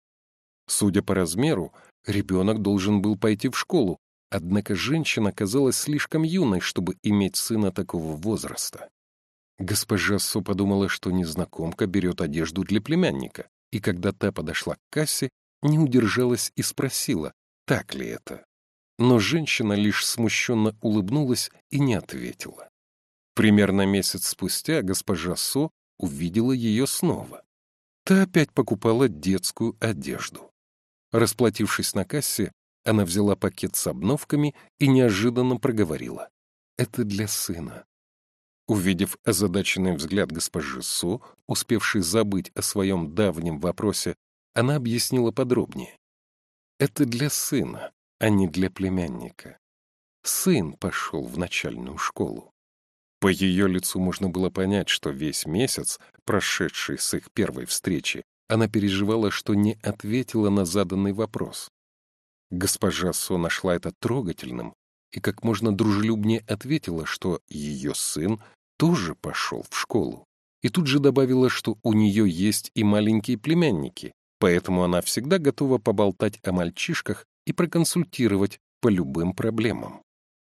Судя по размеру, ребенок должен был пойти в школу, однако женщина казалась слишком юной, чтобы иметь сына такого возраста. Госпожа Со подумала, что незнакомка берет одежду для племянника, и когда та подошла к кассе, не удержалась и спросила, так ли это. Но женщина лишь смущенно улыбнулась и не ответила. Примерно месяц спустя госпожа Со увидела ее снова. Та опять покупала детскую одежду. Расплатившись на кассе, она взяла пакет с обновками и неожиданно проговорила. «Это для сына». Увидев озадаченный взгляд госпожи Со, успевшей забыть о своем давнем вопросе, она объяснила подробнее. «Это для сына, а не для племянника. Сын пошел в начальную школу». По ее лицу можно было понять, что весь месяц, прошедший с их первой встречи, она переживала, что не ответила на заданный вопрос. Госпожа Со нашла это трогательным и как можно дружелюбнее ответила, что ее сын тоже пошел в школу. И тут же добавила, что у нее есть и маленькие племянники, поэтому она всегда готова поболтать о мальчишках и проконсультировать по любым проблемам.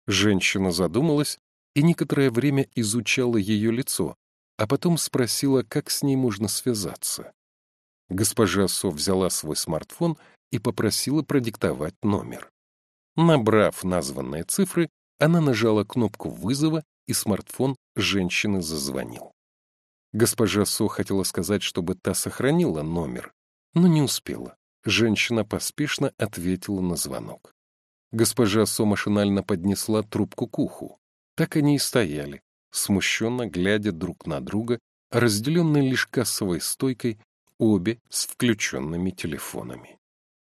Женщина задумалась и некоторое время изучала ее лицо, а потом спросила, как с ней можно связаться. Госпожа Со взяла свой смартфон и попросила продиктовать номер. Набрав названные цифры, она нажала кнопку вызова, и смартфон женщины зазвонил. Госпожа Со хотела сказать, чтобы та сохранила номер, но не успела. Женщина поспешно ответила на звонок. Госпожа Со машинально поднесла трубку к уху. Так они и стояли, смущенно глядя друг на друга, разделенные лишь кассовой стойкой, обе с включенными телефонами.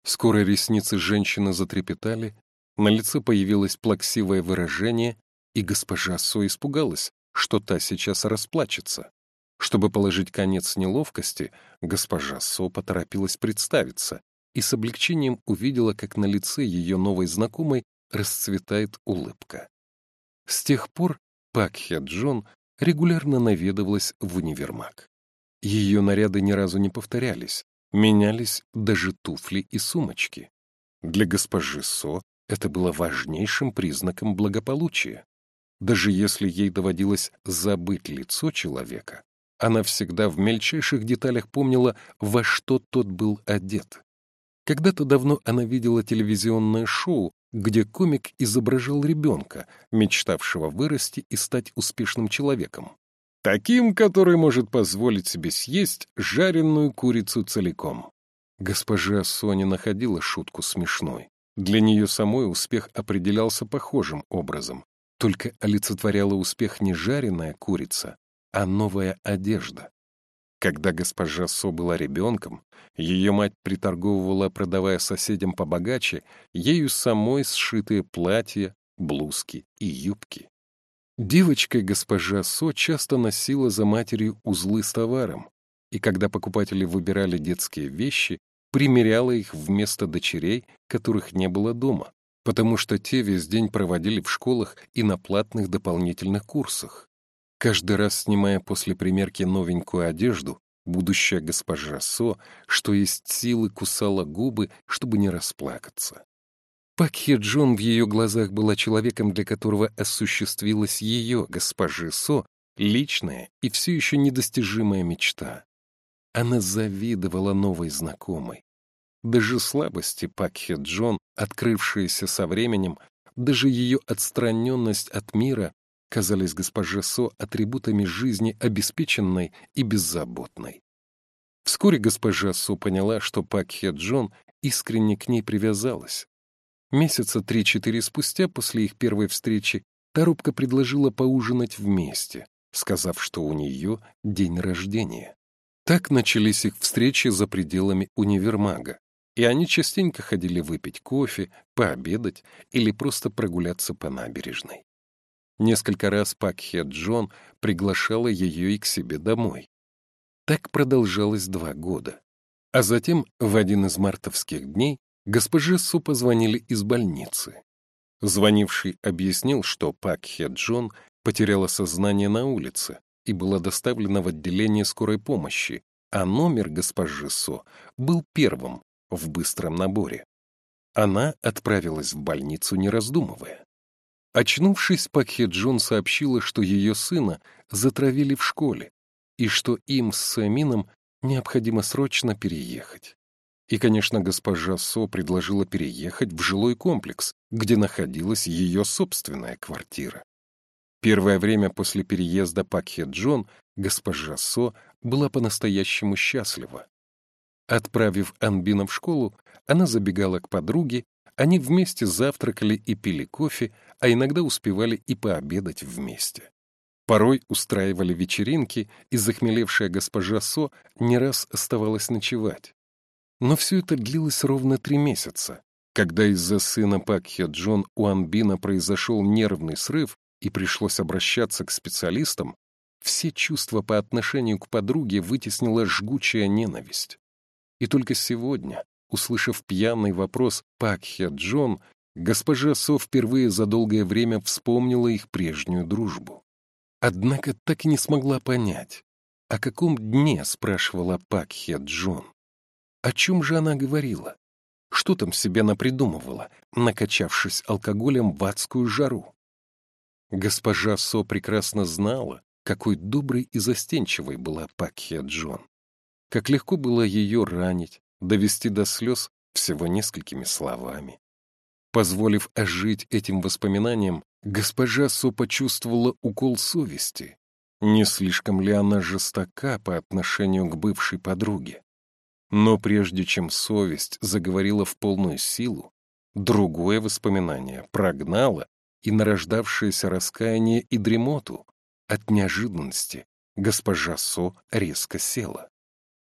Скоро ресницы женщины затрепетали, на лице появилось плаксивое выражение, и госпожа Со испугалась, что та сейчас расплачется. Чтобы положить конец неловкости, госпожа Со поторопилась представиться и с облегчением увидела, как на лице ее новой знакомой расцветает улыбка. С тех пор Пак Хе Джон регулярно наведывалась в универмаг. Ее наряды ни разу не повторялись, менялись даже туфли и сумочки. Для госпожи Со это было важнейшим признаком благополучия. Даже если ей доводилось забыть лицо человека, она всегда в мельчайших деталях помнила, во что тот был одет. Когда-то давно она видела телевизионное шоу, где комик изображал ребенка, мечтавшего вырасти и стать успешным человеком. Таким, который может позволить себе съесть жареную курицу целиком. Госпожа Соня находила шутку смешной. Для нее самой успех определялся похожим образом. Только олицетворяла успех не жареная курица, а новая одежда. Когда госпожа Со была ребенком, ее мать приторговывала, продавая соседям побогаче, ею самой сшитые платья, блузки и юбки. Девочкой госпожа Со часто носила за матерью узлы с товаром, и когда покупатели выбирали детские вещи, примеряла их вместо дочерей, которых не было дома, потому что те весь день проводили в школах и на платных дополнительных курсах. Каждый раз снимая после примерки новенькую одежду, будущая госпожа Со, что есть силы, кусала губы, чтобы не расплакаться. Пак Хе Джон в ее глазах была человеком, для которого осуществилась ее, госпожи Со, личная и все еще недостижимая мечта. Она завидовала новой знакомой. Даже слабости Пак Хе Джон, открывшиеся со временем, даже ее отстраненность от мира казались госпоже Со атрибутами жизни обеспеченной и беззаботной. Вскоре госпожа Со поняла, что Пак Хе Джон искренне к ней привязалась. Месяца три-четыре спустя после их первой встречи Тарубка предложила поужинать вместе, сказав, что у нее день рождения. Так начались их встречи за пределами универмага, и они частенько ходили выпить кофе, пообедать или просто прогуляться по набережной. Несколько раз Пак Хе Джон приглашала ее и к себе домой. Так продолжалось два года. А затем, в один из мартовских дней, госпоже Су позвонили из больницы. Звонивший объяснил, что Пак Хе Джон потеряла сознание на улице и была доставлена в отделение скорой помощи, а номер госпожи Со был первым в быстром наборе. Она отправилась в больницу, не раздумывая. Очнувшись, Пакхе Джон сообщила, что ее сына затравили в школе и что им с Сэмином необходимо срочно переехать. И, конечно, госпожа Со предложила переехать в жилой комплекс, где находилась ее собственная квартира. Первое время после переезда Пакхе Джон госпожа Со была по-настоящему счастлива. Отправив Анбина в школу, она забегала к подруге они вместе завтракали и пили кофе, а иногда успевали и пообедать вместе. Порой устраивали вечеринки, и захмелевшая госпожа Со не раз оставалась ночевать. Но все это длилось ровно три месяца. Когда из-за сына Пакхе Джон у Анбина произошел нервный срыв и пришлось обращаться к специалистам, все чувства по отношению к подруге вытеснила жгучая ненависть. И только сегодня, услышав пьяный вопрос Пакхе Джон, госпожа Со впервые за долгое время вспомнила их прежнюю дружбу. Однако так и не смогла понять, о каком дне спрашивала Пакхе Джон. О чем же она говорила? Что там себе напридумывала, накачавшись алкоголем в адскую жару? Госпожа Со прекрасно знала, какой доброй и застенчивой была Пакхе Джон. Как легко было ее ранить, довести до слез всего несколькими словами. Позволив ожить этим воспоминаниям, госпожа Со почувствовала укол совести. Не слишком ли она жестока по отношению к бывшей подруге? Но прежде чем совесть заговорила в полную силу, другое воспоминание прогнало и нарождавшееся раскаяние и дремоту. От неожиданности госпожа Со резко села.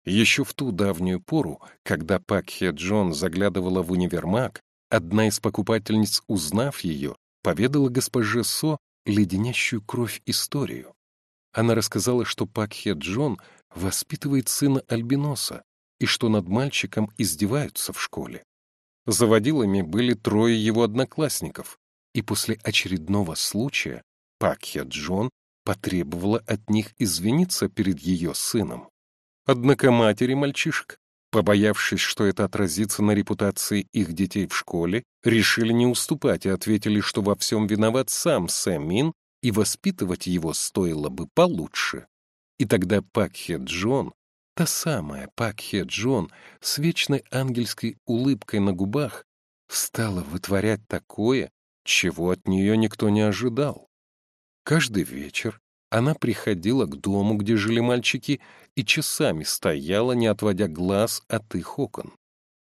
Еще в ту давнюю пору, когда Пакхе Джон заглядывала в универмаг, одна из покупательниц, узнав ее, поведала госпоже Со леденящую кровь историю. Она рассказала, что Пакхе Джон воспитывает сына Альбиноса и что над мальчиком издеваются в школе. Заводилами были трое его одноклассников, и после очередного случая Пакхе Джон потребовала от них извиниться перед ее сыном. Однако матери мальчишек, побоявшись, что это отразится на репутации их детей в школе, решили не уступать и ответили, что во всем виноват сам Сэм Мин, и воспитывать его стоило бы получше. И тогда Пакхе Джон, та самая Пакхе Джон с вечной ангельской улыбкой на губах, стала вытворять такое, чего от нее никто не ожидал. Каждый вечер она приходила к дому, где жили мальчики, и часами стояла, не отводя глаз от их окон.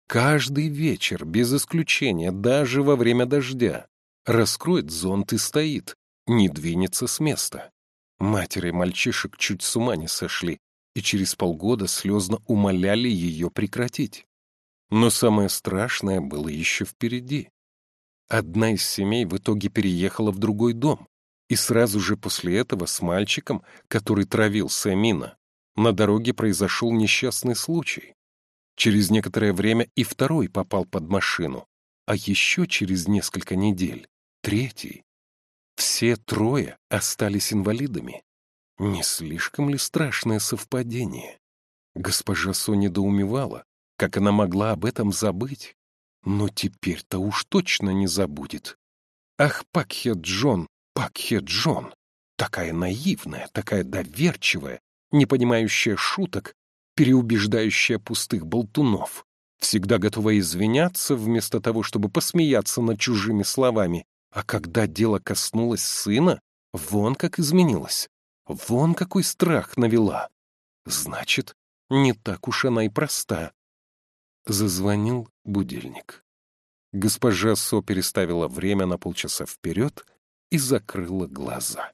Каждый вечер, без исключения, даже во время дождя, раскроет зонт и стоит, не двинется с места. Матери мальчишек чуть с ума не сошли и через полгода слезно умоляли ее прекратить. Но самое страшное было еще впереди. Одна из семей в итоге переехала в другой дом, и сразу же после этого с мальчиком, который травил Сэмина, на дороге произошел несчастный случай. Через некоторое время и второй попал под машину, а еще через несколько недель — третий. Все трое остались инвалидами. Не слишком ли страшное совпадение? Госпожа Соня доумевала, как она могла об этом забыть. Но теперь-то уж точно не забудет. Ах, Пакхе Джон, Пакхе Джон! Такая наивная, такая доверчивая, не понимающая шуток, переубеждающая пустых болтунов, всегда готовая извиняться вместо того, чтобы посмеяться над чужими словами. А когда дело коснулось сына, вон как изменилась, вон какой страх навела. Значит, не так уж она и проста. Зазвонил будильник. Госпожа Со переставила время на полчаса вперед и закрыла глаза.